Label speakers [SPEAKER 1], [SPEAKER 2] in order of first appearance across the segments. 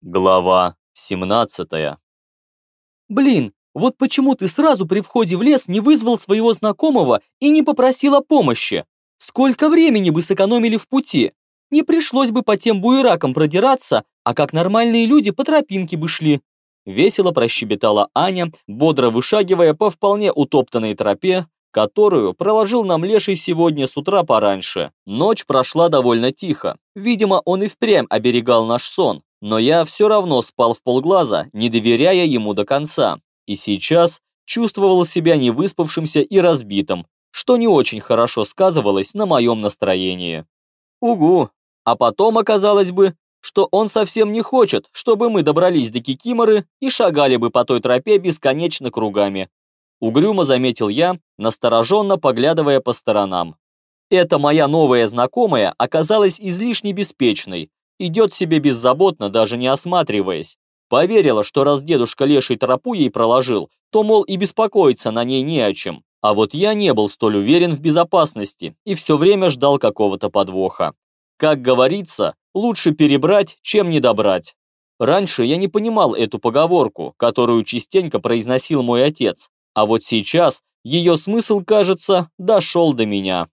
[SPEAKER 1] Глава 17
[SPEAKER 2] Блин, вот почему ты сразу при входе в лес не вызвал своего знакомого и не попросил о помощи? Сколько времени бы сэкономили в пути? Не пришлось бы по тем буеракам продираться, а как нормальные люди по тропинке бы шли. Весело прощебетала Аня, бодро вышагивая по вполне утоптанной тропе, которую проложил нам Леший сегодня с утра пораньше. Ночь прошла довольно тихо. Видимо, он и впрямь оберегал наш сон, но я все равно спал в полглаза, не доверяя ему до конца, и сейчас чувствовал себя невыспавшимся и разбитым, что не очень хорошо сказывалось на моем настроении. Угу, а потом оказалось бы, что он совсем не хочет, чтобы мы добрались до Кикиморы и шагали бы по той тропе бесконечно кругами. Угрюмо заметил я, настороженно поглядывая по сторонам. Эта моя новая знакомая оказалась излишне беспечной, идет себе беззаботно, даже не осматриваясь. Поверила, что раз дедушка леший тропу ей проложил, то, мол, и беспокоиться на ней не о чем. А вот я не был столь уверен в безопасности и все время ждал какого-то подвоха. Как говорится, лучше перебрать, чем не добрать. Раньше я не понимал эту поговорку, которую частенько произносил мой отец, а вот сейчас ее смысл, кажется, дошел до меня.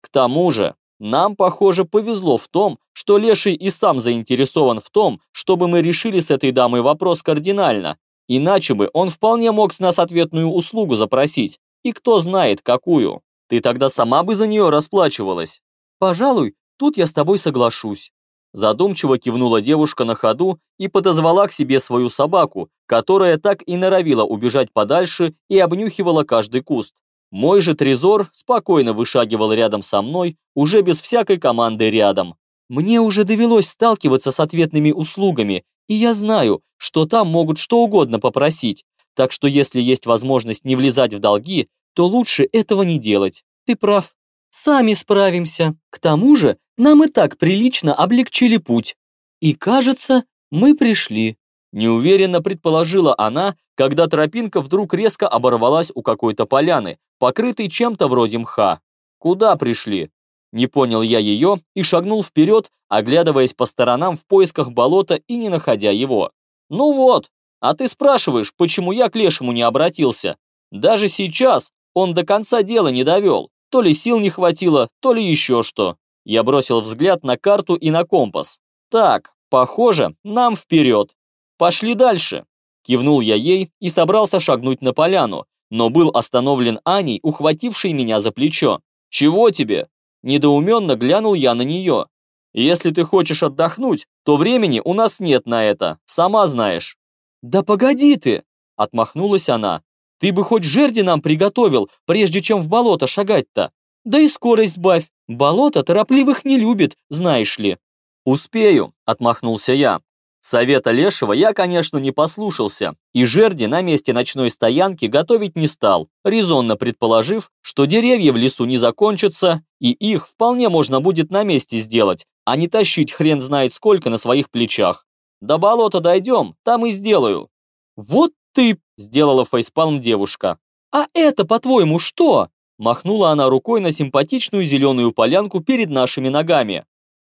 [SPEAKER 2] К тому же, нам, похоже, повезло в том, что Леший и сам заинтересован в том, чтобы мы решили с этой дамой вопрос кардинально, иначе бы он вполне мог с нас ответную услугу запросить, и кто знает, какую. Ты тогда сама бы за нее расплачивалась. Пожалуй, тут я с тобой соглашусь. Задумчиво кивнула девушка на ходу и подозвала к себе свою собаку, которая так и норовила убежать подальше и обнюхивала каждый куст. Мой же трезор спокойно вышагивал рядом со мной, уже без всякой команды рядом. Мне уже довелось сталкиваться с ответными услугами, и я знаю, что там могут что угодно попросить, так что если есть возможность не влезать в долги, то лучше этого не делать. Ты прав. Сами справимся. К тому же, нам и так прилично облегчили путь. И кажется, мы пришли. Неуверенно предположила она, когда тропинка вдруг резко оборвалась у какой-то поляны, покрытой чем-то вроде мха. Куда пришли? Не понял я ее и шагнул вперед, оглядываясь по сторонам в поисках болота и не находя его. Ну вот, а ты спрашиваешь, почему я к лешему не обратился? Даже сейчас он до конца дела не довел. То ли сил не хватило, то ли еще что. Я бросил взгляд на карту и на компас. Так, похоже, нам вперед. Пошли дальше. Кивнул я ей и собрался шагнуть на поляну, но был остановлен Аней, ухватившей меня за плечо. «Чего тебе?» Недоуменно глянул я на нее. «Если ты хочешь отдохнуть, то времени у нас нет на это, сама знаешь». «Да погоди ты!» – отмахнулась она. «Ты бы хоть жерди нам приготовил, прежде чем в болото шагать-то. Да и скорость сбавь, болото торопливых не любит, знаешь ли». «Успею», – отмахнулся я. Совета Лешего я, конечно, не послушался, и жерди на месте ночной стоянки готовить не стал, резонно предположив, что деревья в лесу не закончатся, и их вполне можно будет на месте сделать, а не тащить хрен знает сколько на своих плечах. До болота дойдем, там и сделаю. Вот ты, сделала фейспалм девушка. А это, по-твоему, что? Махнула она рукой на симпатичную зеленую полянку перед нашими ногами.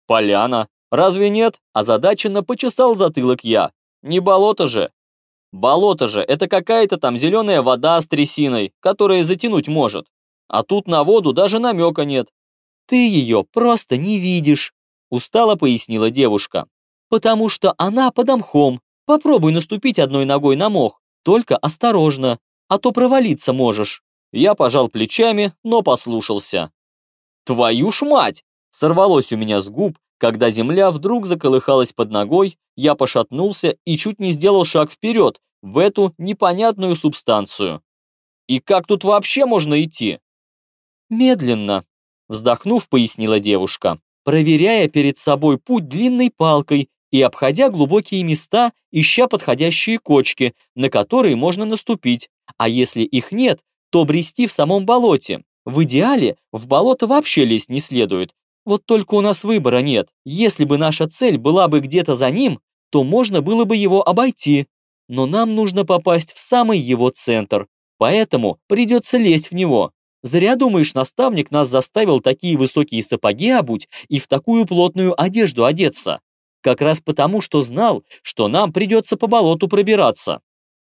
[SPEAKER 2] Поляна, Разве нет? Озадаченно почесал затылок я. Не болото же. Болото же, это какая-то там зеленая вода с трясиной, которая затянуть может. А тут на воду даже намека нет. Ты ее просто не видишь, устало пояснила девушка. Потому что она под мхом. Попробуй наступить одной ногой на мох, только осторожно, а то провалиться можешь. Я пожал плечами, но послушался. Твою ж мать! Сорвалось у меня с губ, когда земля вдруг заколыхалась под ногой, я пошатнулся и чуть не сделал шаг вперед, в эту непонятную субстанцию. И как тут вообще можно идти? Медленно, вздохнув, пояснила девушка, проверяя перед собой путь длинной палкой и обходя глубокие места, ища подходящие кочки, на которые можно наступить, а если их нет, то брести в самом болоте. В идеале в болото вообще лезть не следует, вот только у нас выбора нет. Если бы наша цель была бы где-то за ним, то можно было бы его обойти. Но нам нужно попасть в самый его центр, поэтому придется лезть в него. Зря думаешь, наставник нас заставил такие высокие сапоги обуть и в такую плотную одежду одеться. как раз потому, что знал, что нам придется по болоту пробираться.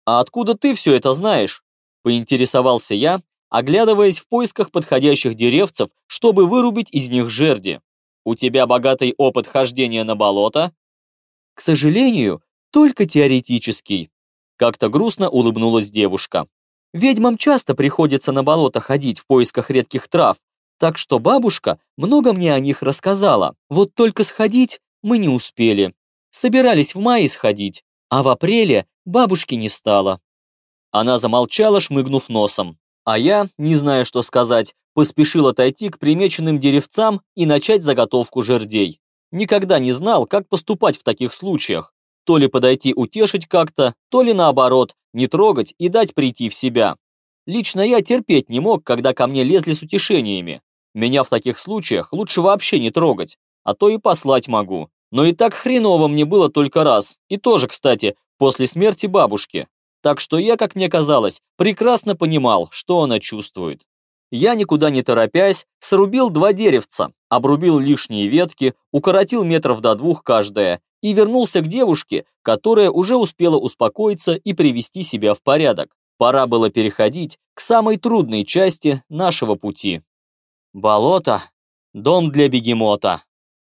[SPEAKER 2] А откуда ты все это знаешь? Поинтересовался я, оглядываясь в поисках подходящих деревцев, чтобы вырубить из них жерди. У тебя богатый опыт хождения на болото? К сожалению, только теоретический. Как-то грустно улыбнулась девушка. Ведьмам часто приходится на болото ходить в поисках редких трав, так что бабушка много мне о них рассказала. Вот только сходить мы не успели. Собирались в мае сходить, а в апреле бабушки не стало. Она замолчала, шмыгнув носом. А я, не зная, что сказать, поспешил отойти к примеченным деревцам и начать заготовку жердей. Никогда не знал, как поступать в таких случаях. То ли подойти утешить как-то, то ли наоборот, не трогать и дать прийти в себя. Лично я терпеть не мог, когда ко мне лезли с утешениями. Меня в таких случаях лучше вообще не трогать, а то и послать могу. Но и так хреново мне было только раз, и тоже, кстати, после смерти бабушки. Так что я, как мне казалось, прекрасно понимал, что она чувствует. Я, никуда не торопясь, срубил два деревца, обрубил лишние ветки, укоротил метров до двух каждое и вернулся к девушке, которая уже успела успокоиться и привести себя в порядок. Пора было переходить к самой трудной части нашего пути. «Болото — дом для бегемота»,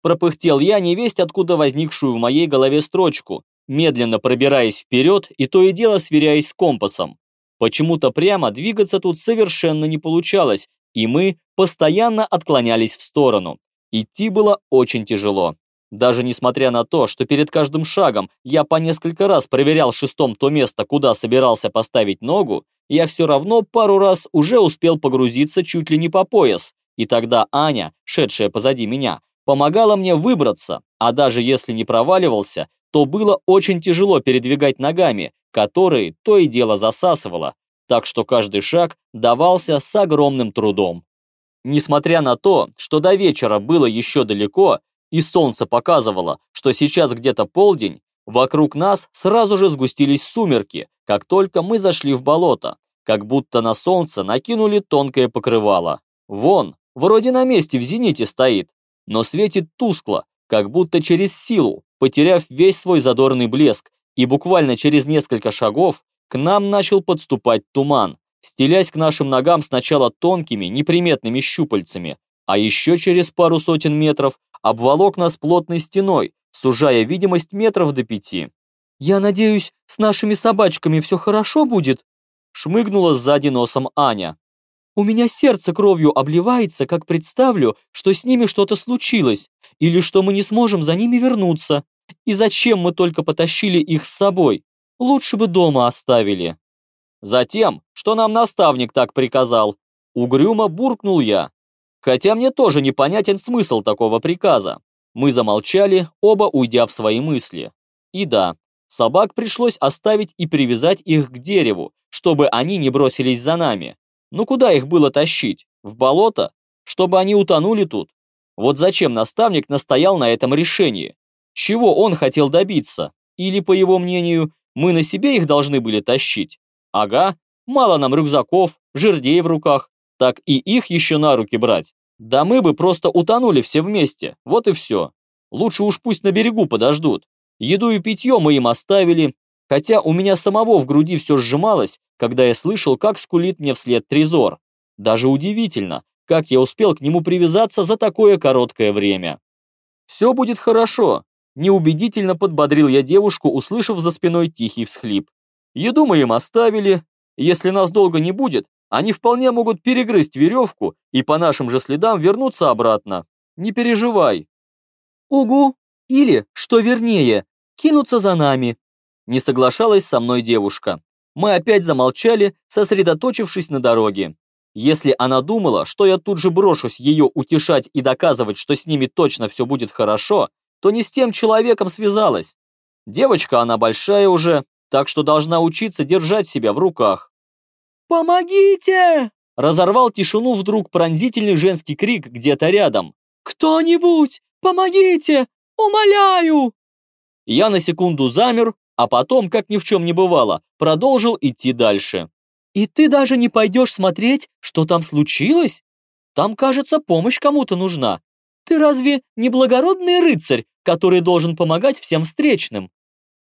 [SPEAKER 2] пропыхтел я невесть, откуда возникшую в моей голове строчку, медленно пробираясь вперед и то и дело сверяясь с компасом. Почему-то прямо двигаться тут совершенно не получалось, и мы постоянно отклонялись в сторону. Идти было очень тяжело. Даже несмотря на то, что перед каждым шагом я по несколько раз проверял шестом то место, куда собирался поставить ногу, я все равно пару раз уже успел погрузиться чуть ли не по пояс, и тогда Аня, шедшая позади меня, помогала мне выбраться, а даже если не проваливался, то было очень тяжело передвигать ногами, которые то и дело засасывало, так что каждый шаг давался с огромным трудом. Несмотря на то, что до вечера было еще далеко, и солнце показывало, что сейчас где-то полдень, вокруг нас сразу же сгустились сумерки, как только мы зашли в болото, как будто на солнце накинули тонкое покрывало. Вон, вроде на месте в зените стоит, но светит тускло, как будто через силу, потеряв весь свой задорный блеск, и буквально через несколько шагов к нам начал подступать туман, стелясь к нашим ногам сначала тонкими, неприметными щупальцами, а еще через пару сотен метров обволок нас плотной стеной, сужая видимость метров до пяти. «Я надеюсь, с нашими собачками все хорошо будет?» шмыгнула сзади носом Аня. «У меня сердце кровью обливается, как представлю, что с ними что-то случилось, или что мы не сможем за ними вернуться. И зачем мы только потащили их с собой? Лучше бы дома оставили». «Затем, что нам наставник так приказал», угрюмо буркнул я. Хотя мне тоже непонятен смысл такого приказа. Мы замолчали, оба уйдя в свои мысли. И да, собак пришлось оставить и привязать их к дереву, чтобы они не бросились за нами. Ну куда их было тащить? В болото? Чтобы они утонули тут? Вот зачем наставник настоял на этом решении? Чего он хотел добиться? Или, по его мнению, мы на себе их должны были тащить? Ага, мало нам рюкзаков, жердей в руках, так и их еще на руки брать. Да мы бы просто утонули все вместе, вот и все. Лучше уж пусть на берегу подождут. Еду и питье мы им оставили, хотя у меня самого в груди все сжималось, когда я слышал, как скулит мне вслед Трезор. Даже удивительно, как я успел к нему привязаться за такое короткое время. «Все будет хорошо», – неубедительно подбодрил я девушку, услышав за спиной тихий всхлип. «Еду мы им оставили. Если нас долго не будет, они вполне могут перегрызть веревку и по нашим же следам вернуться обратно. Не переживай. Угу. Или, что вернее, кинуться за нами. Не соглашалась со мной девушка. Мы опять замолчали, сосредоточившись на дороге. Если она думала, что я тут же брошусь ее утешать и доказывать, что с ними точно все будет хорошо, то не с тем человеком связалась. Девочка она большая уже, так что должна учиться держать себя в руках. «Помогите!» Разорвал тишину вдруг пронзительный женский крик где-то рядом. «Кто-нибудь! Помогите! Умоляю!» Я на секунду замер, а потом, как ни в чем не бывало, продолжил идти дальше. «И ты даже не пойдешь смотреть, что там случилось? Там, кажется, помощь кому-то нужна. Ты разве не благородный рыцарь, который должен помогать всем встречным?»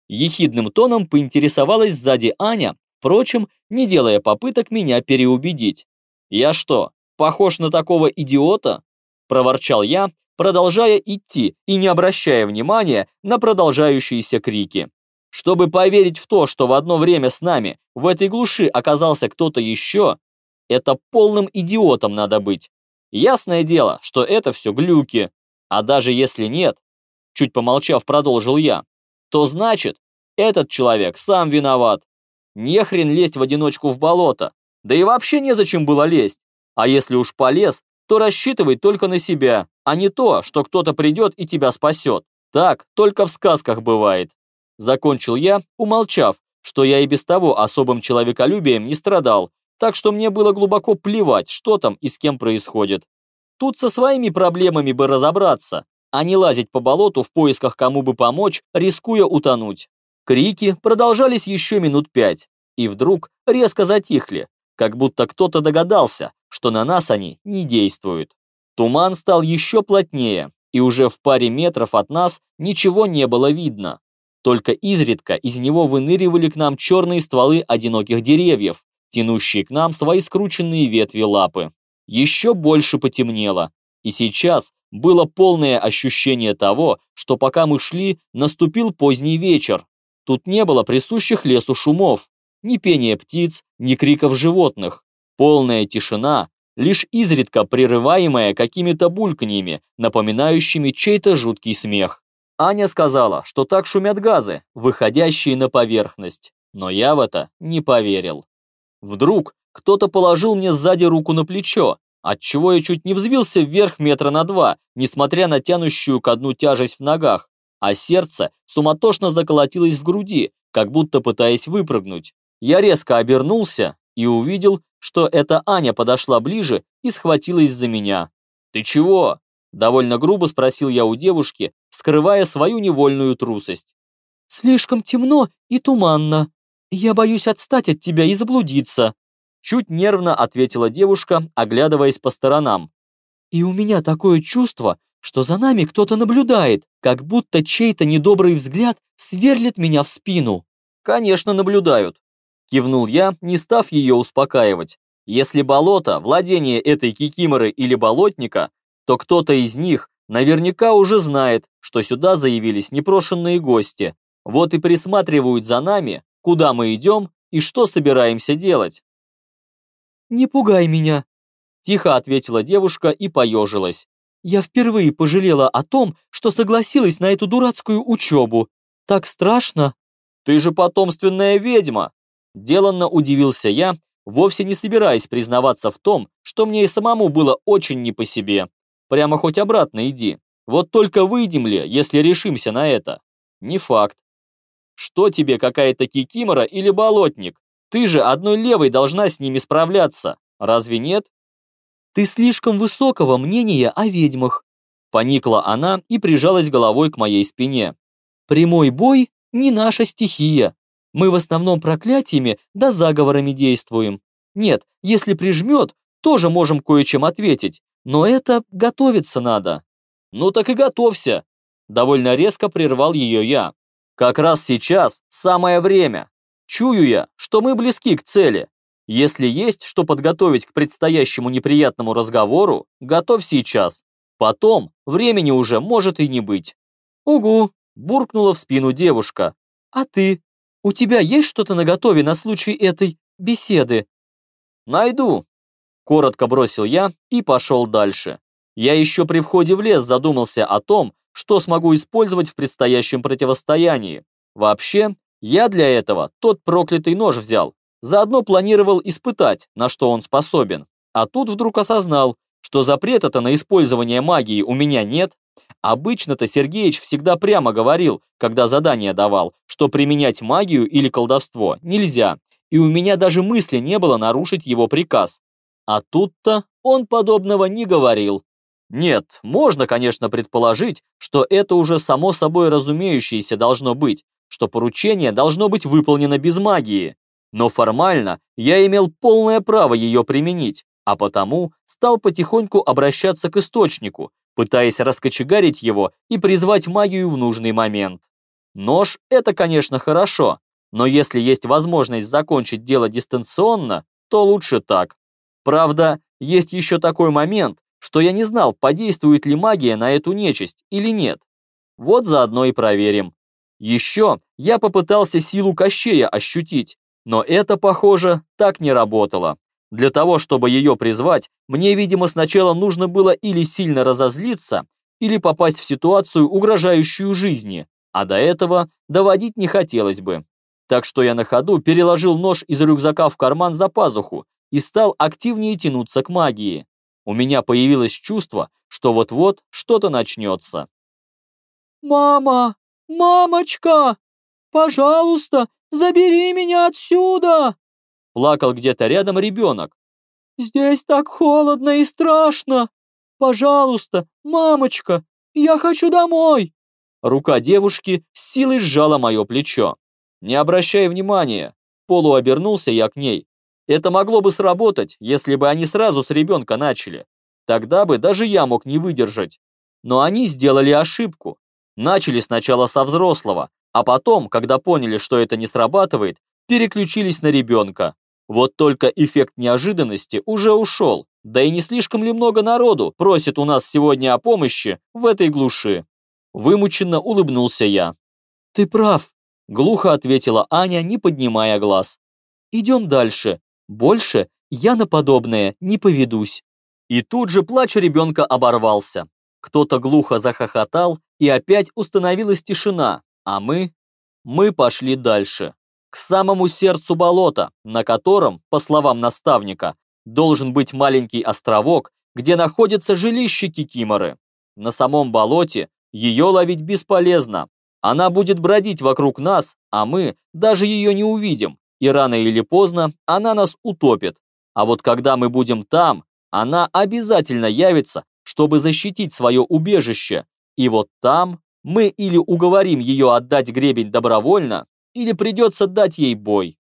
[SPEAKER 2] Ехидным тоном поинтересовалась сзади Аня, впрочем, не делая попыток меня переубедить. «Я что, похож на такого идиота?» – проворчал я, продолжая идти и не обращая внимания на продолжающиеся крики. Чтобы поверить в то, что в одно время с нами в этой глуши оказался кто-то еще, это полным идиотом надо быть. Ясное дело, что это все глюки. А даже если нет, чуть помолчав, продолжил я, то значит, этот человек сам виноват. Не хрен лезть в одиночку в болото. Да и вообще незачем было лезть. А если уж полез, то рассчитывай только на себя, а не то, что кто-то придет и тебя спасет. Так только в сказках бывает. Закончил я, умолчав, что я и без того особым человеколюбием не страдал, так что мне было глубоко плевать, что там и с кем происходит. Тут со своими проблемами бы разобраться, а не лазить по болоту в поисках кому бы помочь, рискуя утонуть. Крики продолжались еще минут пять, и вдруг резко затихли, как будто кто-то догадался, что на нас они не действуют. Туман стал еще плотнее, и уже в паре метров от нас ничего не было видно. Только изредка из него выныривали к нам черные стволы одиноких деревьев, тянущие к нам свои скрученные ветви лапы. Еще больше потемнело, и сейчас было полное ощущение того, что пока мы шли, наступил поздний вечер. Тут не было присущих лесу шумов, ни пения птиц, ни криков животных. Полная тишина, лишь изредка прерываемая какими-то бульканьями, напоминающими чей-то жуткий смех. Аня сказала, что так шумят газы, выходящие на поверхность, но я в это не поверил. Вдруг кто-то положил мне сзади руку на плечо, отчего я чуть не взвился вверх метра на два, несмотря на тянущую ко дну тяжесть в ногах, а сердце суматошно заколотилось в груди, как будто пытаясь выпрыгнуть. Я резко обернулся и увидел, что эта Аня подошла ближе и схватилась за меня. «Ты чего?» – довольно грубо спросил я у девушки, скрывая свою невольную трусость. «Слишком темно и туманно. Я боюсь отстать от тебя и заблудиться», чуть нервно ответила девушка, оглядываясь по сторонам. «И у меня такое чувство, что за нами кто-то наблюдает, как будто чей-то недобрый взгляд сверлит меня в спину». «Конечно, наблюдают», – кивнул я, не став ее успокаивать. «Если болото – владение этой кикиморы или болотника, то кто-то из них наверняка уже знает, что сюда заявились непрошенные гости, вот и присматривают за нами, куда мы идем и что собираемся делать. «Не пугай меня», – тихо ответила девушка и поежилась. «Я впервые пожалела о том, что согласилась на эту дурацкую учебу. Так страшно». «Ты же потомственная ведьма!» Деланно удивился я, вовсе не собираясь признаваться в том, что мне и самому было очень не по себе. Прямо хоть обратно иди. Вот только выйдем ли, если решимся на это? Не факт. Что тебе какая-то кикимора или болотник? Ты же одной левой должна с ними справляться. Разве нет? Ты слишком высокого мнения о ведьмах. Поникла она и прижалась головой к моей спине. Прямой бой не наша стихия. Мы в основном проклятиями да заговорами действуем. Нет, если прижмет, тоже можем кое-чем ответить, но это готовиться надо. Ну так и готовься. Довольно резко прервал ее я. Как раз сейчас самое время. Чую я, что мы близки к цели. Если есть что подготовить к предстоящему неприятному разговору, готовь сейчас. Потом времени уже может и не быть. Угу, буркнула в спину девушка. А ты? У тебя есть что-то наготове на случай этой беседы? Найду, Коротко бросил я и пошел дальше. Я еще при входе в лес задумался о том, что смогу использовать в предстоящем противостоянии. Вообще, я для этого тот проклятый нож взял. Заодно планировал испытать, на что он способен. А тут вдруг осознал, что запрета-то на использование магии у меня нет. Обычно-то Сергеич всегда прямо говорил, когда задание давал, что применять магию или колдовство нельзя, и у меня даже мысли не было нарушить его приказ. А тут-то он подобного не говорил. Нет, можно, конечно, предположить, что это уже само собой разумеющееся должно быть, что поручение должно быть выполнено без магии. Но формально я имел полное право ее применить, а потому стал потихоньку обращаться к источнику, пытаясь раскочегарить его и призвать магию в нужный момент. Нож – это, конечно, хорошо, но если есть возможность закончить дело дистанционно, то лучше так. Правда, есть еще такой момент, что я не знал, подействует ли магия на эту нечисть или нет. Вот заодно и проверим. Еще я попытался силу Кощея ощутить, но это, похоже, так не работало. Для того, чтобы ее призвать, мне, видимо, сначала нужно было или сильно разозлиться, или попасть в ситуацию, угрожающую жизни, а до этого доводить не хотелось бы. Так что я на ходу переложил нож из рюкзака в карман за пазуху и стал активнее тянуться к магии. У меня появилось чувство, что вот-вот что-то начнется.
[SPEAKER 3] «Мама! Мамочка! Пожалуйста, забери меня отсюда!»
[SPEAKER 2] Плакал где-то рядом ребенок.
[SPEAKER 3] «Здесь так холодно и страшно! Пожалуйста, мамочка, я хочу домой!»
[SPEAKER 2] Рука девушки с силой сжала мое плечо. Не обращая внимания, полуобернулся я к ней. Это могло бы сработать, если бы они сразу с ребенка начали. Тогда бы даже я мог не выдержать. Но они сделали ошибку. Начали сначала со взрослого, а потом, когда поняли, что это не срабатывает, переключились на ребенка. Вот только эффект неожиданности уже ушел, да и не слишком ли много народу просит у нас сегодня о помощи в этой глуши. Вымученно улыбнулся я.
[SPEAKER 3] «Ты прав», —
[SPEAKER 2] глухо ответила Аня, не поднимая глаз.
[SPEAKER 3] «Идем дальше. Больше я на подобное не поведусь».
[SPEAKER 2] И тут же плач ребенка оборвался. Кто-то глухо захохотал, и опять установилась тишина, а мы... Мы пошли дальше. К самому сердцу болота, на котором, по словам наставника, должен быть маленький островок, где находится жилище Кикиморы. На самом болоте ее ловить бесполезно. Она будет бродить вокруг нас, а мы даже ее не увидим, и рано или поздно она нас утопит. А вот когда мы будем там, она обязательно явится чтобы защитить свое убежище, и вот там мы или уговорим ее отдать гребень добровольно, или придется дать ей бой.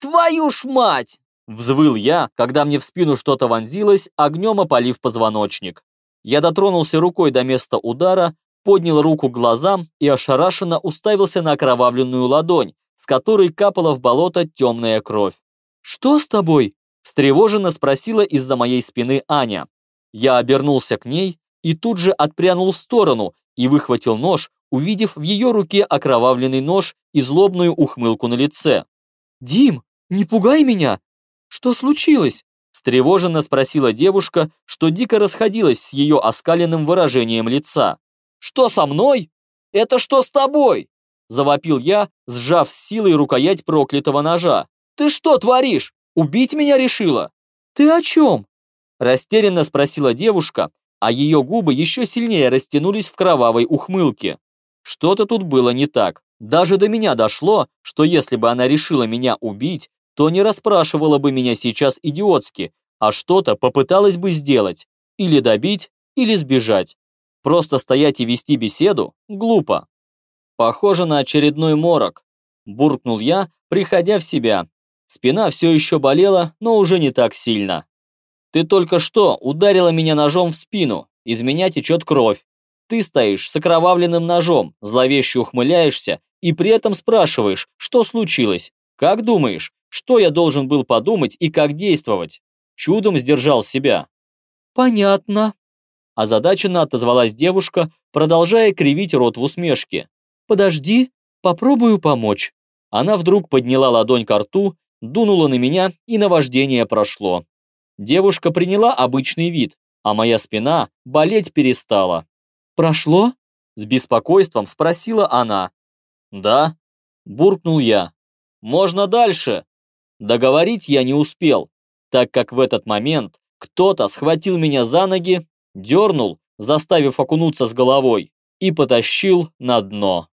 [SPEAKER 3] «Твою ж мать!»
[SPEAKER 2] Взвыл я, когда мне в спину что-то вонзилось, огнем опалив позвоночник. Я дотронулся рукой до места удара, поднял руку к глазам и ошарашенно уставился на окровавленную ладонь, с которой капала в болото темная кровь.
[SPEAKER 3] «Что с тобой?»
[SPEAKER 2] – встревоженно спросила из-за моей спины Аня. Я обернулся к ней и тут же отпрянул в сторону и выхватил нож, увидев в ее руке окровавленный нож и злобную ухмылку на лице.
[SPEAKER 3] «Дим, не пугай меня! Что случилось?»
[SPEAKER 2] встревоженно спросила девушка, что дико расходилась с ее оскаленным выражением лица.
[SPEAKER 3] «Что со мной? Это что с тобой?»
[SPEAKER 2] Завопил я, сжав силой рукоять проклятого ножа.
[SPEAKER 3] «Ты что творишь? Убить меня решила?» «Ты о чем?»
[SPEAKER 2] Растерянно спросила девушка, а ее губы еще сильнее растянулись в кровавой ухмылке. Что-то тут было не так. Даже до меня дошло, что если бы она решила меня убить, то не расспрашивала бы меня сейчас идиотски, а что-то попыталась бы сделать. Или добить, или сбежать. Просто стоять и вести беседу – глупо. Похоже на очередной морок. Буркнул я, приходя в себя. Спина все еще болела, но уже не так сильно. Ты только что ударила меня ножом в спину, из меня течет кровь. Ты стоишь с окровавленным ножом, зловеще ухмыляешься и при этом спрашиваешь, что случилось. Как думаешь, что я должен был подумать и как действовать? Чудом сдержал себя.
[SPEAKER 3] Понятно.
[SPEAKER 2] Озадаченно отозвалась девушка, продолжая кривить рот в усмешке.
[SPEAKER 3] Подожди, попробую помочь.
[SPEAKER 2] Она вдруг подняла ладонь к рту, дунула на меня, и наваждение прошло. Девушка приняла обычный вид, а моя спина болеть перестала.
[SPEAKER 3] «Прошло?»
[SPEAKER 2] С беспокойством спросила она. «Да», буркнул я. «Можно дальше?» Договорить я не успел, так как в этот момент кто-то схватил меня за ноги, дернул, заставив окунуться с головой, и потащил на дно.